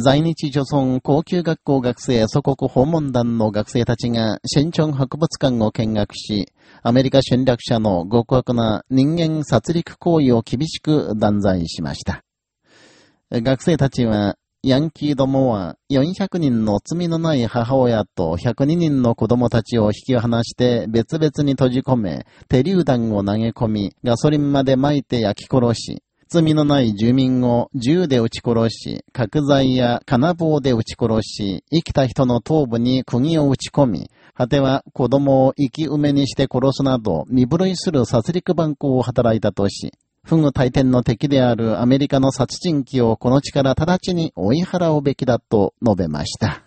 在日女村高級学校学生祖国訪問団の学生たちが新潮博物館を見学し、アメリカ侵略者の極悪な人間殺戮行為を厳しく断罪しました。学生たちは、ヤンキーどもは400人の罪のない母親と102人の子供たちを引き離して別々に閉じ込め、手榴弾を投げ込み、ガソリンまで撒いて焼き殺し、罪のない住民を銃で撃ち殺し、角材や金棒で撃ち殺し、生きた人の頭部に釘を打ち込み、果ては子供を生き埋めにして殺すなど、身震いする殺戮蛮行を働いたとし、不具大天の敵であるアメリカの殺人鬼をこの地から直ちに追い払うべきだと述べました。